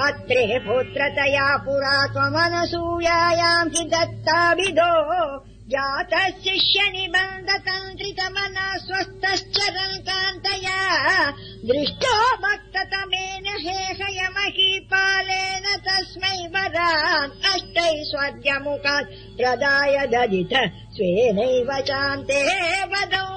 अत्रे पुत्रतया पुरा त्वमनसूयायाम् हि दत्ताभिधो जातः शिष्य निबन्धतन्त्रितमना स्वस्थश्च रकान्तया दृष्टो भक्ततमेन हेहयमहीपालेन तस्मै वदान्। अष्टै स्वद्यमुखात् प्रदाय ददित स्वेनैव चान्ते वदौ।